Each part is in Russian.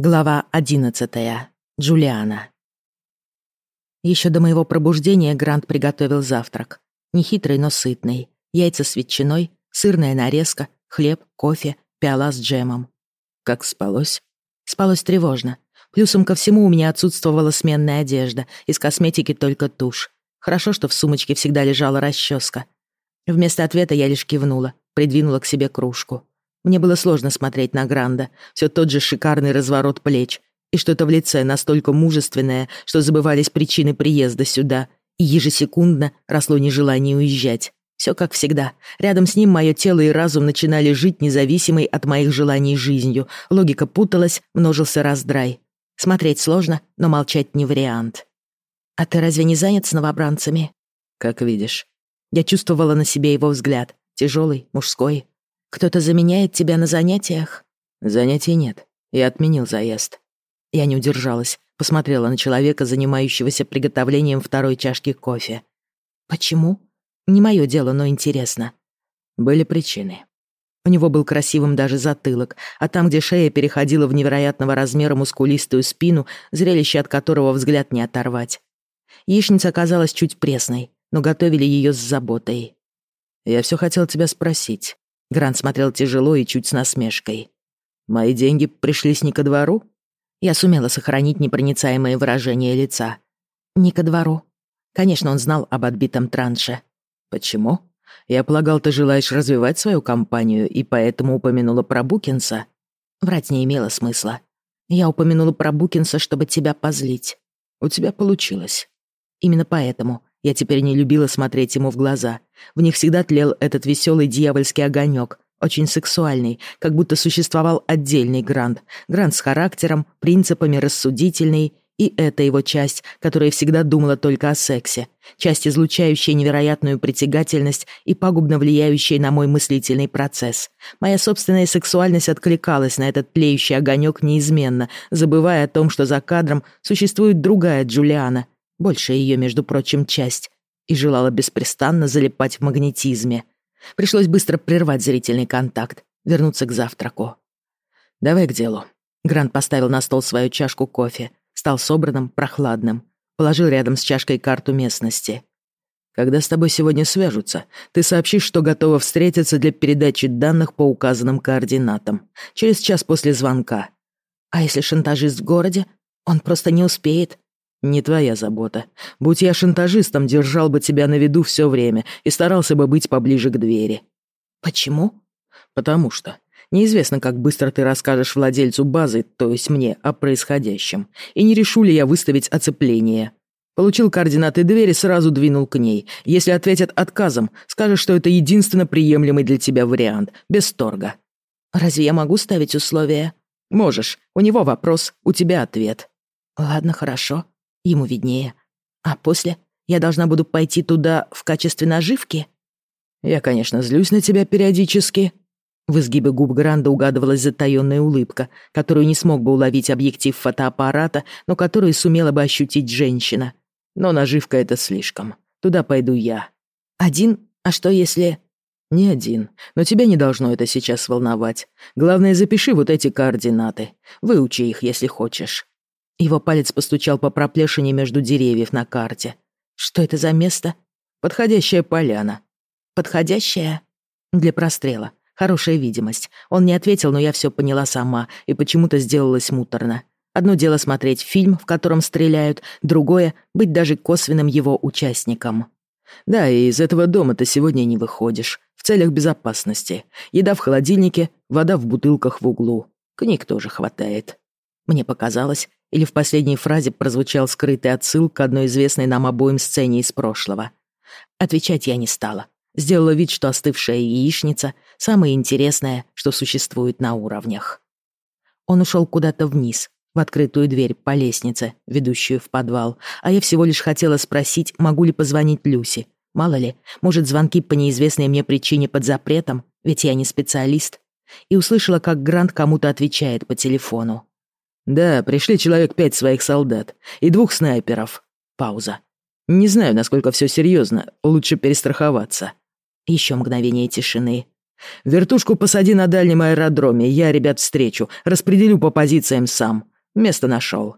Глава одиннадцатая. Джулиана. Еще до моего пробуждения Грант приготовил завтрак. Нехитрый, но сытный. Яйца с ветчиной, сырная нарезка, хлеб, кофе, пиала с джемом. Как спалось? Спалось тревожно. Плюсом ко всему у меня отсутствовала сменная одежда, из косметики только тушь. Хорошо, что в сумочке всегда лежала расческа. Вместо ответа я лишь кивнула, придвинула к себе кружку. Мне было сложно смотреть на Гранда, все тот же шикарный разворот плеч, и что-то в лице настолько мужественное, что забывались причины приезда сюда, и ежесекундно росло нежелание уезжать. Все как всегда. Рядом с ним мое тело и разум начинали жить независимой от моих желаний жизнью. Логика путалась, множился раздрай. Смотреть сложно, но молчать не вариант. «А ты разве не занят с новобранцами?» «Как видишь». Я чувствовала на себе его взгляд. Тяжелый, мужской, кто-то заменяет тебя на занятиях? Занятий нет. Я отменил заезд. Я не удержалась, посмотрела на человека, занимающегося приготовлением второй чашки кофе. Почему? Не мое дело, но интересно. Были причины. У него был красивым даже затылок, а там, где шея переходила в невероятного размера мускулистую спину, зрелище от которого взгляд не оторвать. Яичница оказалась чуть пресной, но готовили ее с заботой. «Я все хотел тебя спросить. Грант смотрел тяжело и чуть с насмешкой. «Мои деньги пришлись не ко двору?» Я сумела сохранить непроницаемое выражение лица. «Не ко двору». Конечно, он знал об отбитом транше. «Почему? Я полагал, ты желаешь развивать свою компанию и поэтому упомянула про Букинса». Врать не имело смысла. Я упомянула про Букинса, чтобы тебя позлить. У тебя получилось. Именно поэтому я теперь не любила смотреть ему в глаза. В них всегда тлел этот веселый дьявольский огонек, очень сексуальный, как будто существовал отдельный Грант. Грант с характером, принципами, рассудительный. И это его часть, которая всегда думала только о сексе. Часть, излучающая невероятную притягательность и пагубно влияющая на мой мыслительный процесс. Моя собственная сексуальность откликалась на этот тлеющий огонек неизменно, забывая о том, что за кадром существует другая Джулиана — большая ее, между прочим, часть, и желала беспрестанно залипать в магнетизме. Пришлось быстро прервать зрительный контакт, вернуться к завтраку. «Давай к делу». Грант поставил на стол свою чашку кофе, стал собранным, прохладным, положил рядом с чашкой карту местности. «Когда с тобой сегодня свяжутся, ты сообщишь, что готова встретиться для передачи данных по указанным координатам. Через час после звонка. А если шантажист в городе? Он просто не успеет. «Не твоя забота. Будь я шантажистом, держал бы тебя на виду все время и старался бы быть поближе к двери». «Почему?» «Потому что. Неизвестно, как быстро ты расскажешь владельцу базы, то есть мне, о происходящем. И не решу ли я выставить оцепление. Получил координаты двери, сразу двинул к ней. Если ответят отказом, скажешь, что это единственно приемлемый для тебя вариант, без торга». «Разве я могу ставить условия?» «Можешь. У него вопрос, у тебя ответ». «Ладно, хорошо. Ему виднее. А после я должна буду пойти туда в качестве наживки? Я, конечно, злюсь на тебя периодически. В изгибе губ Гранда угадывалась затаённая улыбка, которую не смог бы уловить объектив фотоаппарата, но которую сумела бы ощутить женщина. Но наживка — это слишком. Туда пойду я. Один? А что если... Не один, но тебя не должно это сейчас волновать. Главное, запиши вот эти координаты. Выучи их, если хочешь. Его палец постучал по проплешине между деревьев на карте. Что это за место? Подходящая поляна. Подходящая? Для прострела. Хорошая видимость. Он не ответил, но я все поняла сама, и почему-то сделалось муторно. Одно дело смотреть фильм, в котором стреляют, другое — быть даже косвенным его участником. Да, и из этого дома ты сегодня не выходишь. В целях безопасности. Еда в холодильнике, вода в бутылках в углу. Книг тоже хватает. Мне показалось, или в последней фразе прозвучал скрытый отсыл к одной известной нам обоим сцене из прошлого. Отвечать я не стала. Сделала вид, что остывшая яичница — самое интересное, что существует на уровнях. Он ушел куда-то вниз, в открытую дверь по лестнице, ведущую в подвал, а я всего лишь хотела спросить, могу ли позвонить Люси. Мало ли, может, звонки по неизвестной мне причине под запретом, ведь я не специалист. И услышала, как Грант кому-то отвечает по телефону. Да, пришли человек пять своих солдат и двух снайперов. Пауза. Не знаю, насколько все серьезно, лучше перестраховаться. Еще мгновение тишины. Вертушку посади на дальнем аэродроме, я ребят встречу, распределю по позициям сам. Место нашел.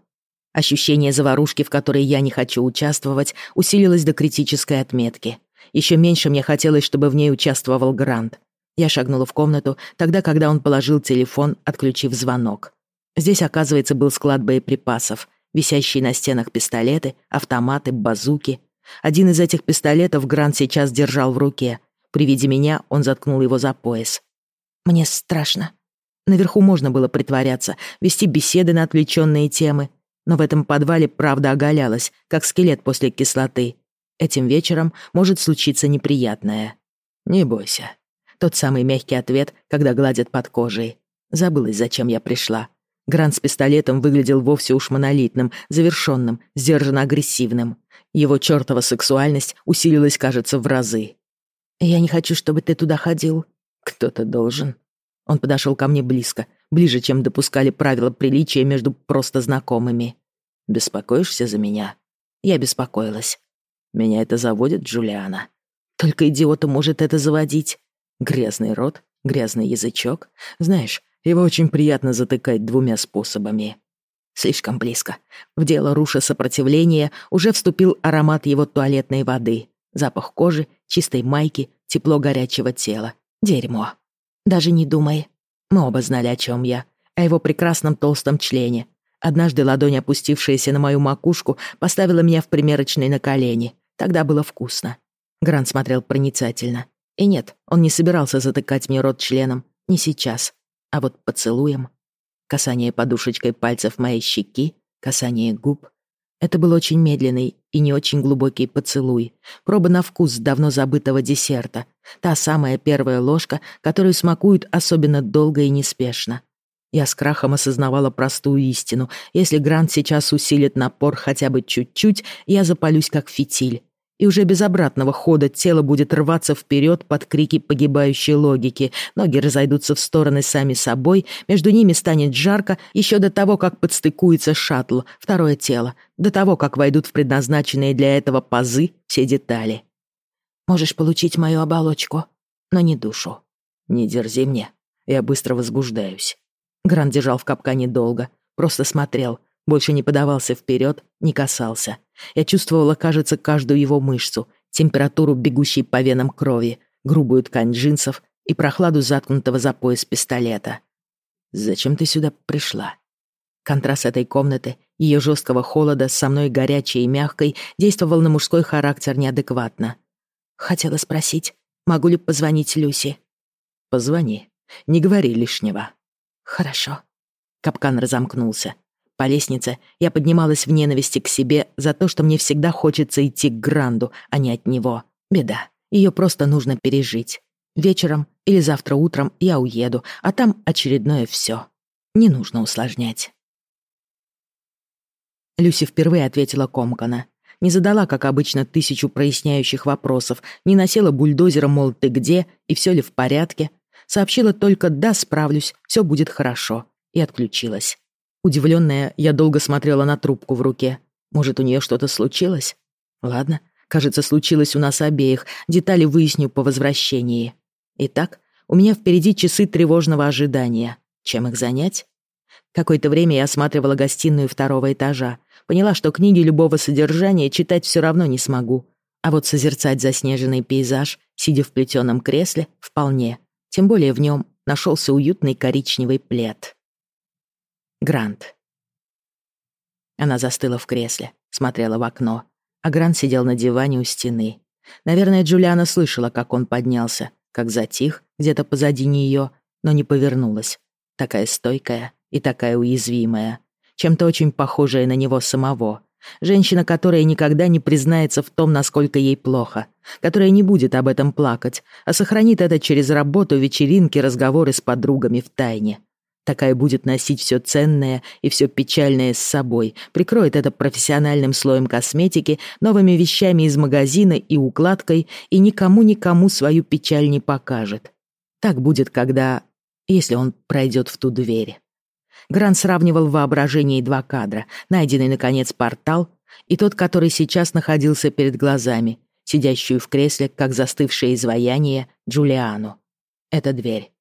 Ощущение заварушки, в которой я не хочу участвовать, усилилось до критической отметки. Еще меньше мне хотелось, чтобы в ней участвовал Грант. Я шагнула в комнату, тогда, когда он положил телефон, отключив звонок. Здесь, оказывается, был склад боеприпасов, висящие на стенах пистолеты, автоматы, базуки. Один из этих пистолетов Грант сейчас держал в руке. При виде меня он заткнул его за пояс. Мне страшно. Наверху можно было притворяться, вести беседы на отвлеченные темы, но в этом подвале правда оголялась, как скелет после кислоты. Этим вечером может случиться неприятное. Не бойся. Тот самый мягкий ответ, когда гладят под кожей. Забылась, зачем я пришла. Грант с пистолетом выглядел вовсе уж монолитным, завершенным, сдержанно агрессивным. Его чертова сексуальность усилилась, кажется, в разы. «Я не хочу, чтобы ты туда ходил». «Кто-то должен». Он подошел ко мне близко, ближе, чем допускали правила приличия между просто знакомыми. «Беспокоишься за меня?» Я беспокоилась. «Меня это заводит, Джулиана?» «Только идиота может это заводить». Грязный рот, грязный язычок. Знаешь, его очень приятно затыкать двумя способами. Слишком близко. В дело руша сопротивления уже вступил аромат его туалетной воды. Запах кожи, чистой майки, тепло горячего тела. Дерьмо. Даже не думай. Мы оба знали, о чем я. О его прекрасном толстом члене. Однажды ладонь, опустившаяся на мою макушку, поставила меня в примерочной на колени. Тогда было вкусно. Грант смотрел проницательно. И нет, он не собирался затыкать мне рот членом. Не сейчас. А вот поцелуем. Касание подушечкой пальцев моей щеки, касание губ. Это был очень медленный и не очень глубокий поцелуй. Проба на вкус давно забытого десерта. Та самая первая ложка, которую смакуют особенно долго и неспешно. Я с крахом осознавала простую истину. Если Грант сейчас усилит напор хотя бы чуть-чуть, я запалюсь как фитиль и уже без обратного хода тело будет рваться вперед под крики погибающей логики, ноги разойдутся в стороны сами собой, между ними станет жарко еще до того, как подстыкуется шаттл, второе тело, до того, как войдут в предназначенные для этого пазы все детали. Можешь получить мою оболочку, но не душу. Не дерзи мне, я быстро возбуждаюсь. Грант держал в капкане долго, просто смотрел, больше не подавался вперед, не касался. Я чувствовала, кажется, каждую его мышцу, температуру бегущей по венам крови, грубую ткань джинсов и прохладу заткнутого за пояс пистолета. «Зачем ты сюда пришла?» Контраст этой комнаты, ее жесткого холода со мной горячей и мягкой, действовал на мужской характер неадекватно. Хотела спросить, могу ли позвонить Люси? «Позвони. Не говори лишнего». «Хорошо». Капкан разомкнулся. По лестнице я поднималась в ненависти к себе за то, что мне всегда хочется идти к Гранду, а не от него. Беда. Ее просто нужно пережить. Вечером или завтра утром я уеду, а там очередное все. Не нужно усложнять. Люси впервые ответила комкана. Не задала, как обычно, тысячу проясняющих вопросов, не носила бульдозером, мол, ты где и все ли в порядке. Сообщила только «да, справлюсь, все будет хорошо» и отключилась. Удивленная, я долго смотрела на трубку в руке. Может, у нее что-то случилось? Ладно, кажется, случилось у нас обеих. Детали выясню по возвращении. Итак, у меня впереди часы тревожного ожидания. Чем их занять? Какое-то время я осматривала гостиную второго этажа. Поняла, что книги любого содержания читать все равно не смогу. А вот созерцать заснеженный пейзаж, сидя в плетеном кресле, вполне. Тем более в нем нашелся уютный коричневый плед. Грант. Она застыла в кресле, смотрела в окно, а Грант сидел на диване у стены. Наверное, Джулиана слышала, как он поднялся, как затих где-то позади нее, но не повернулась. Такая стойкая и такая уязвимая. Чем-то очень похожая на него самого. Женщина, которая никогда не признается в том, насколько ей плохо, которая не будет об этом плакать, а сохранит это через работу, вечеринки, разговоры с подругами в тайне. Такая будет носить все ценное и все печальное с собой, прикроет это профессиональным слоем косметики, новыми вещами из магазина и укладкой, и никому-никому свою печаль не покажет. Так будет, когда... если он пройдет в ту дверь. Грант сравнивал в воображении два кадра, найденный, наконец, портал и тот, который сейчас находился перед глазами, сидящую в кресле, как застывшее изваяние, Джулиану. Это дверь.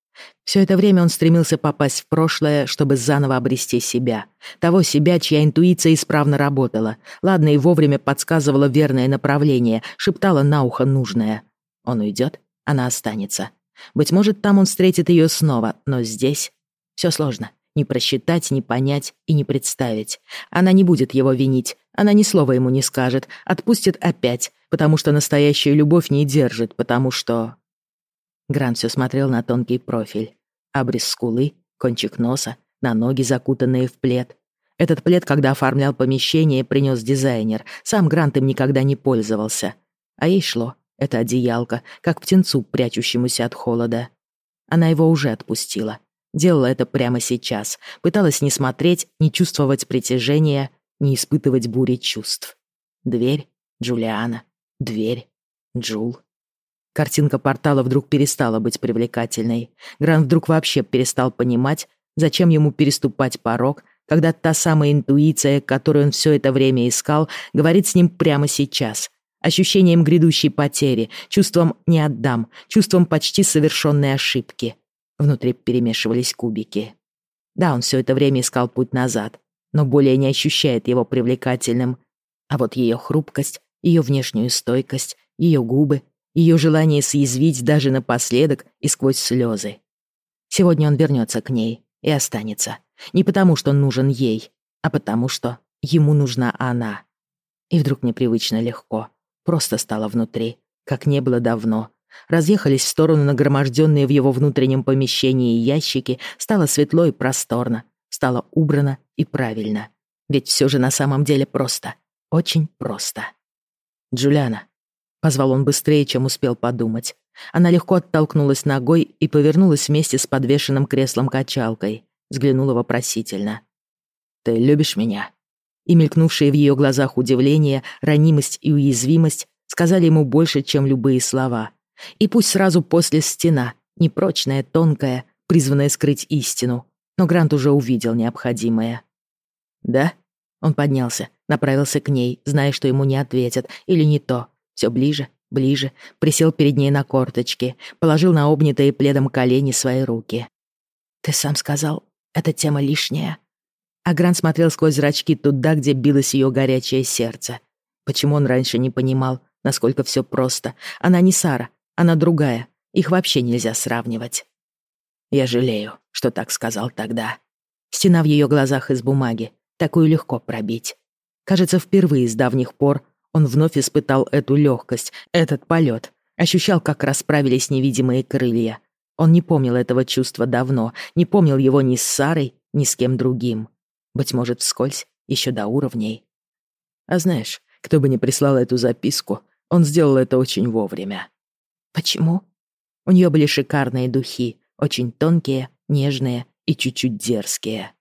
Все это время он стремился попасть в прошлое, чтобы заново обрести себя. Того себя, чья интуиция исправно работала. Ладно, и вовремя подсказывала верное направление, шептала на ухо нужное. Он уйдет, она останется. Быть может, там он встретит ее снова, но здесь все сложно. Не просчитать, не понять и не представить. Она не будет его винить, она ни слова ему не скажет, отпустит опять, потому что настоящая любовь не держит, потому что... Грант все смотрел на тонкий профиль. Обрез скулы, кончик носа, на ноги, закутанные в плед. Этот плед, когда оформлял помещение, принес дизайнер. Сам Грант им никогда не пользовался. А ей шло. Это одеялко, как птенцу, прячущемуся от холода. Она его уже отпустила. Делала это прямо сейчас. Пыталась не смотреть, не чувствовать притяжения, не испытывать бури чувств. Дверь, Джулиана, дверь, Джул. Картинка портала вдруг перестала быть привлекательной. Грант вдруг вообще перестал понимать, зачем ему переступать порог, когда та самая интуиция, которую он все это время искал, говорит с ним прямо сейчас. Ощущением грядущей потери, чувством «не отдам», чувством почти совершенной ошибки. Внутри перемешивались кубики. Да, он все это время искал путь назад, но более не ощущает его привлекательным. А вот ее хрупкость, ее внешнюю стойкость, ее губы, ее желание съязвить даже напоследок и сквозь слезы. Сегодня он вернется к ней и останется. Не потому, что нужен ей, а потому, что ему нужна она. И вдруг непривычно легко. Просто стало внутри, как не было давно. Разъехались в сторону нагроможденные в его внутреннем помещении ящики, стало светло и просторно, стало убрано и правильно. Ведь все же на самом деле просто. Очень просто. «Джулиана», Позвал он быстрее, чем успел подумать. Она легко оттолкнулась ногой и повернулась вместе с подвешенным креслом-качалкой. Взглянула вопросительно. «Ты любишь меня?» И мелькнувшие в ее глазах удивление, ранимость и уязвимость сказали ему больше, чем любые слова. И пусть сразу после стена, непрочная, тонкая, призванная скрыть истину. Но Грант уже увидел необходимое. «Да?» Он поднялся, направился к ней, зная, что ему не ответят, или не то, все ближе, ближе, присел перед ней на корточки, положил на обнятые пледом колени свои руки. «Ты сам сказал, эта тема лишняя». А Грант смотрел сквозь зрачки туда, где билось ее горячее сердце. Почему он раньше не понимал, насколько все просто? Она не Сара, она другая. Их вообще нельзя сравнивать. Я жалею, что так сказал тогда. Стена в ее глазах из бумаги. Такую легко пробить. Кажется, впервые с давних пор он вновь испытал эту легкость, этот полет, ощущал, как расправились невидимые крылья. Он не помнил этого чувства давно, не помнил его ни с Сарой, ни с кем другим. Быть может, вскользь, еще до уровней. А знаешь, кто бы ни прислал эту записку, он сделал это очень вовремя. Почему? У нее были шикарные духи, очень тонкие, нежные и чуть-чуть дерзкие.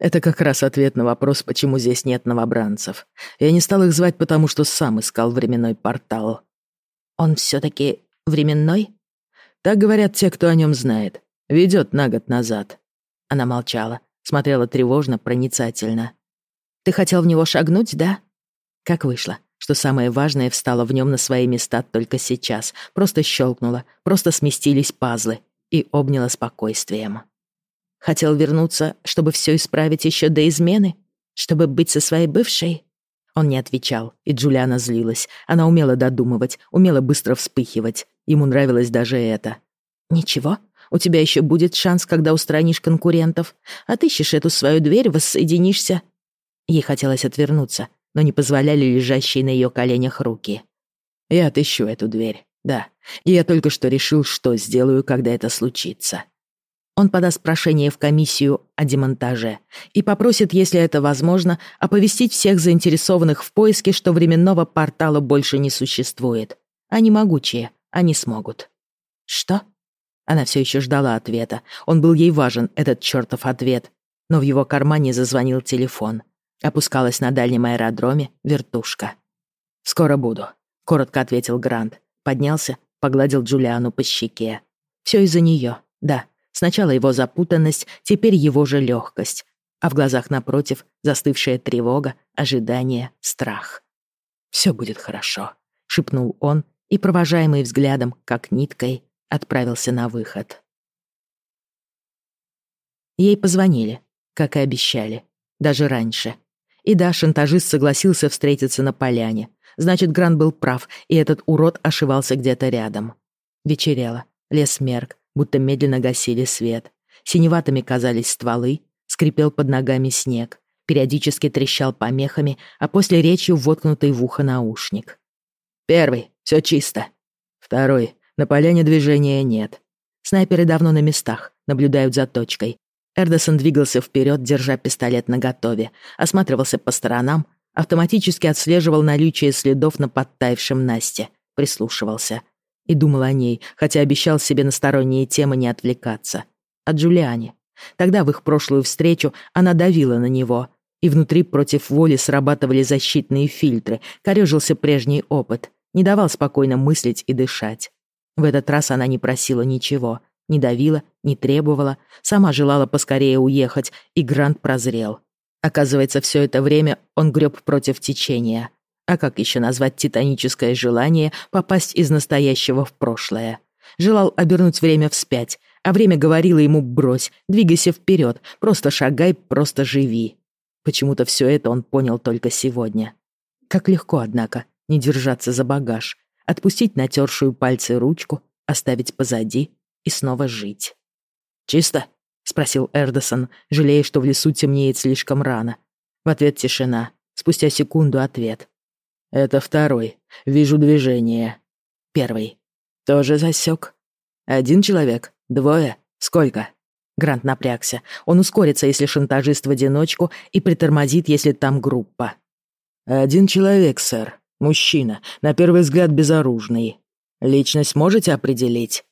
Это как раз ответ на вопрос, почему здесь нет новобранцев. Я не стал их звать, потому что сам искал временной портал. Он все-таки временной? Так говорят те, кто о нем знает. Ведет на год назад. Она молчала, смотрела тревожно, проницательно. Ты хотел в него шагнуть, да? Как вышло, что самое важное встало в нем на свои места только сейчас, просто щелкнуло, просто сместились пазлы и обняло спокойствием. Хотел вернуться, чтобы все исправить еще до измены? Чтобы быть со своей бывшей? Он не отвечал, и Джулиана злилась. Она умела додумывать, умела быстро вспыхивать. Ему нравилось даже это. «Ничего, у тебя еще будет шанс, когда устранишь конкурентов. Отыщешь эту свою дверь, воссоединишься». Ей хотелось отвернуться, но не позволяли лежащие на ее коленях руки. «Я отыщу эту дверь, да. И я только что решил, что сделаю, когда это случится». Он подаст прошение в комиссию о демонтаже и попросит, если это возможно, оповестить всех заинтересованных в поиске, что временного портала больше не существует. Они могучие, они смогут. Что? Она все еще ждала ответа. Он был ей важен, этот чертов ответ. Но в его кармане зазвонил телефон. Опускалась на дальнем аэродроме вертушка. «Скоро буду», — коротко ответил Грант. Поднялся, погладил Джулиану по щеке. Все из-за нее, да, Сначала его запутанность, теперь его же легкость, а в глазах напротив застывшая тревога, ожидание, страх. «Все будет хорошо», — шепнул он, и, провожаемый взглядом, как ниткой, отправился на выход. Ей позвонили, как и обещали, даже раньше. И да, шантажист согласился встретиться на поляне. Значит, Грант был прав, и этот урод ошивался где-то рядом. Вечерело, лес мерк, будто медленно гасили свет. Синеватыми казались стволы, скрипел под ногами снег, периодически трещал помехами, а после речью воткнутый в ухо наушник. «Первый, все чисто. Второй, на поляне движения нет. Снайперы давно на местах, наблюдают за точкой. Эрдосон двигался вперед, держа пистолет наготове, осматривался по сторонам, автоматически отслеживал наличие следов на подтаявшем Насте, прислушивался. И думал о ней, хотя обещал себе на сторонние темы не отвлекаться. О Джулиане. Тогда в их прошлую встречу она давила на него, и внутри против воли срабатывали защитные фильтры, корёжился прежний опыт, не давал спокойно мыслить и дышать. В этот раз она не просила ничего, не давила, не требовала, сама желала поскорее уехать, и Грант прозрел. Оказывается, все это время он греб против течения. А как еще назвать титаническое желание попасть из настоящего в прошлое? Желал обернуть время вспять, а время говорило ему «брось, двигайся вперед, просто шагай, просто живи». Почему-то все это он понял только сегодня. Как легко, однако, не держаться за багаж, отпустить натершую пальцы ручку, оставить позади и снова жить. «Чисто?» — спросил Эрдосон, жалея, что в лесу темнеет слишком рано. В ответ тишина. Спустя секунду ответ. «Это второй. Вижу движение». Первый. «Тоже засек. Один человек? Двое? Сколько?» Грант напрягся. Он ускорится, если шантажист в одиночку, и притормозит, если там группа. «Один человек, сэр. Мужчина. На первый взгляд безоружный. Личность можете определить?»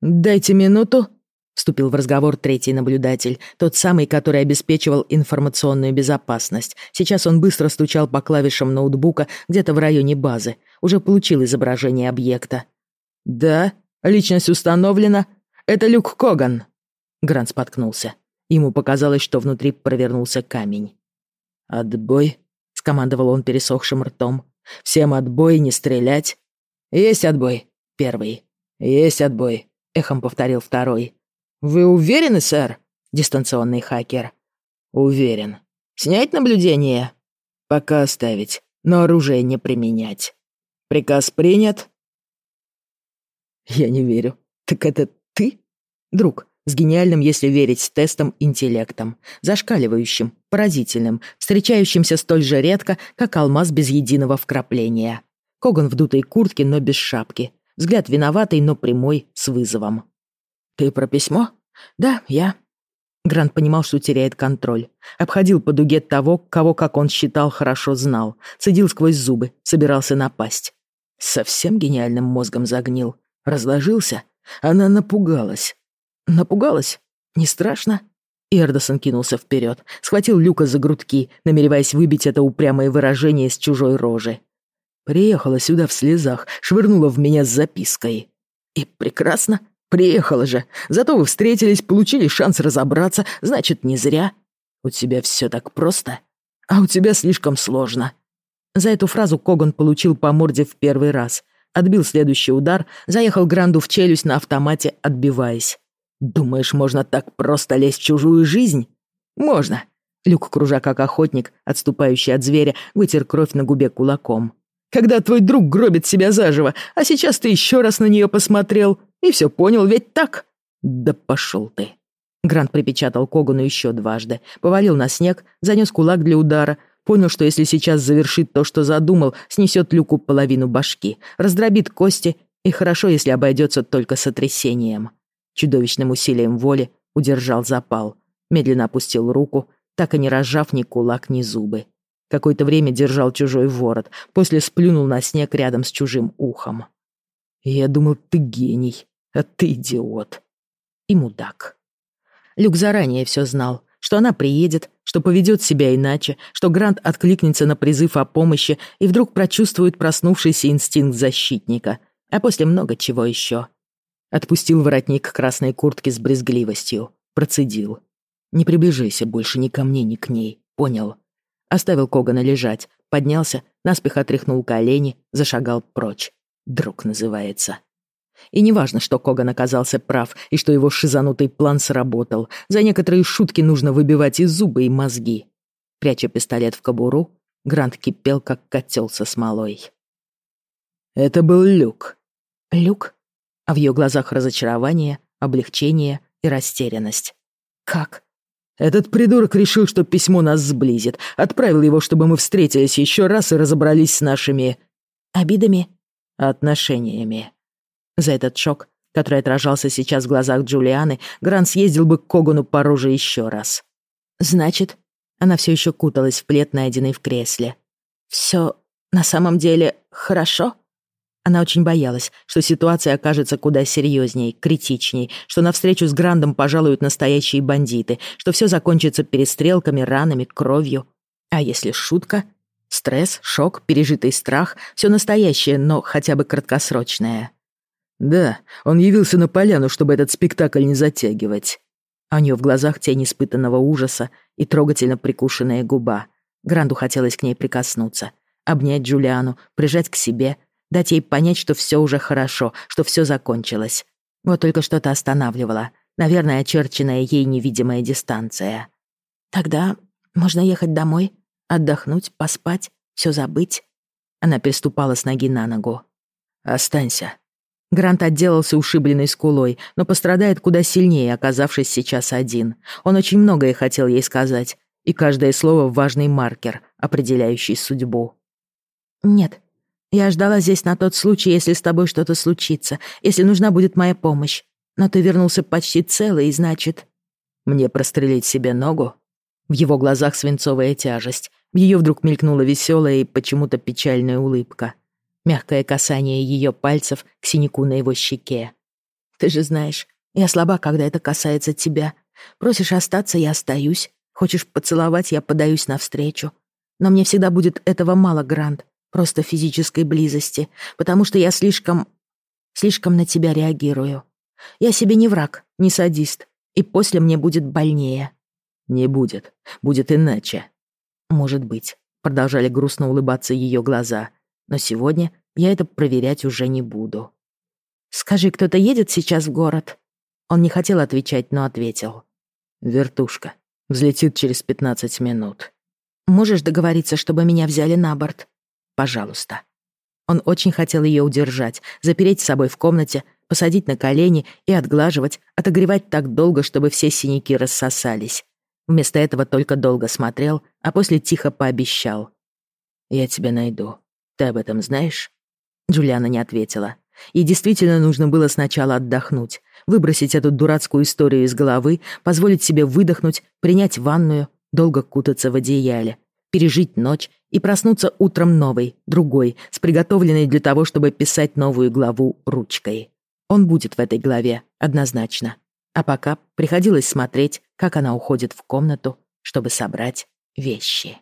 «Дайте минуту», — вступил в разговор третий наблюдатель, тот самый, который обеспечивал информационную безопасность. Сейчас он быстро стучал по клавишам ноутбука где-то в районе базы. Уже получил изображение объекта. «Да, личность установлена. Это Люк Коган». Грант споткнулся. Ему показалось, что внутри провернулся камень. «Отбой», — скомандовал он пересохшим ртом. «Всем отбой, не стрелять». «Есть отбой», — первый. «Есть отбой», эхом повторил второй. «Вы уверены, сэр?» Дистанционный хакер. «Уверен. Снять наблюдение?» «Пока оставить, но оружие не применять. Приказ принят?» «Я не верю. Так это ты?» «Друг, с гениальным, если верить, тестом интеллектом, зашкаливающим, поразительным, встречающимся столь же редко, как алмаз без единого вкрапления. Коган в дутой куртке, но без шапки, Взгляд виноватый, но прямой, с вызовом. «Ты про письмо?» «Да, я». Грант понимал, что теряет контроль. Обходил по дуге того, кого, как он считал, хорошо знал. Цедил сквозь зубы, собирался напасть. Совсем гениальным мозгом загнил. Разложился. Она напугалась. Напугалась? Не страшно? Эрдосон кинулся вперед, схватил Люка за грудки, намереваясь выбить это упрямое выражение с чужой рожи. Приехала сюда в слезах, швырнула в меня с запиской. И прекрасно, приехала же. Зато вы встретились, получили шанс разобраться, значит, не зря. У тебя все так просто, а у тебя слишком сложно. За эту фразу Коган получил по морде в первый раз. Отбил следующий удар, заехал Гранду в челюсть на автомате, отбиваясь. «Думаешь, можно так просто лезть в чужую жизнь?» «Можно». Люк, кружа как охотник, отступающий от зверя, вытер кровь на губе кулаком когда твой друг гробит себя заживо, а сейчас ты еще раз на нее посмотрел и все понял, ведь так? Да пошел ты. Грант припечатал Когану еще дважды, повалил на снег, занес кулак для удара, понял, что если сейчас завершит то, что задумал, снесет Люку половину башки, раздробит кости, и хорошо, если обойдется только сотрясением. Чудовищным усилием воли удержал запал, медленно опустил руку, так и не разжав ни кулак, ни зубы. Какое-то время держал чужой ворот, после сплюнул на снег рядом с чужим ухом. «Я думал, ты гений, а ты идиот. И мудак». Люк заранее все знал, что она приедет, что поведет себя иначе, что Грант откликнется на призыв о помощи и вдруг прочувствует проснувшийся инстинкт защитника, а после много чего еще. Отпустил воротник красной куртки с брезгливостью, процедил. «Не приближайся больше ни ко мне, ни к ней, понял?» Оставил Когана лежать, поднялся, наспех отряхнул колени, зашагал прочь. Друг называется. И неважно, что Коган оказался прав, и что его шизанутый план сработал. За некоторые шутки нужно выбивать и зубы, и мозги. Пряча пистолет в кобуру, Грант кипел, как котел со смолой. Это был Люк. Люк? А в ее глазах разочарование, облегчение и растерянность. Как? Этот придурок решил, что письмо нас сблизит. Отправил его, чтобы мы встретились еще раз и разобрались с нашими... Обидами? Отношениями. За этот шок, который отражался сейчас в глазах Джулианы, Грант съездил бы к Когану по роже еще раз. Значит, она все еще куталась в плед, найденный в кресле. Все на самом деле хорошо? Она очень боялась, что ситуация окажется куда серьезней, критичней, что навстречу с Грандом пожалуют настоящие бандиты, что все закончится перестрелками, ранами, кровью. А если шутка? Стресс, шок, пережитый страх — все настоящее, но хотя бы краткосрочное. Да, он явился на поляну, чтобы этот спектакль не затягивать. А у нее в глазах тень испытанного ужаса и трогательно прикушенная губа. Гранду хотелось к ней прикоснуться, обнять Джулиану, прижать к себе, дать ей понять, что все уже хорошо, что все закончилось. Вот только что-то останавливало, наверное, очерченная ей невидимая дистанция. Тогда можно ехать домой, отдохнуть, поспать, все забыть. Она переступала с ноги на ногу. «Останься», Грант отделался ушибленной скулой, но пострадает куда сильнее, оказавшись сейчас один. Он очень многое хотел ей сказать, и каждое слово — важный маркер, определяющий судьбу. «Нет, я ждала здесь на тот случай, если с тобой что-то случится, если нужна будет моя помощь. Но ты вернулся почти целый, и значит...» «Мне прострелить себе ногу?» В его глазах свинцовая тяжесть. В ее вдруг мелькнула веселая и почему-то печальная улыбка мягкое касание ее пальцев к синяку на его щеке. «Ты же знаешь, я слаба, когда это касается тебя. Просишь остаться, я остаюсь. Хочешь поцеловать, я подаюсь навстречу. Но мне всегда будет этого мало, Грант, просто физической близости, потому что я слишком... слишком на тебя реагирую. Я себе не враг, не садист, и после мне будет больнее». «Не будет. Будет иначе». «Может быть», — продолжали грустно улыбаться ее глаза. Но сегодня я это проверять уже не буду. «Скажи, кто-то едет сейчас в город?» Он не хотел отвечать, но ответил. «Вертушка. Взлетит через пятнадцать минут». «Можешь договориться, чтобы меня взяли на борт?» «Пожалуйста». Он очень хотел ее удержать, запереть с собой в комнате, посадить на колени и отглаживать, отогревать так долго, чтобы все синяки рассосались. Вместо этого только долго смотрел, а после тихо пообещал. «Я тебя найду. Ты об этом знаешь?» Джулиана не ответила. Ей действительно нужно было сначала отдохнуть, выбросить эту дурацкую историю из головы, позволить себе выдохнуть, принять ванную, долго кутаться в одеяле, пережить ночь и проснуться утром новой, другой, с приготовленной для того, чтобы писать новую главу ручкой. Он будет в этой главе, однозначно. А пока приходилось смотреть, как она уходит в комнату, чтобы собрать вещи.